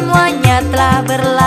semuanya telah berlalu.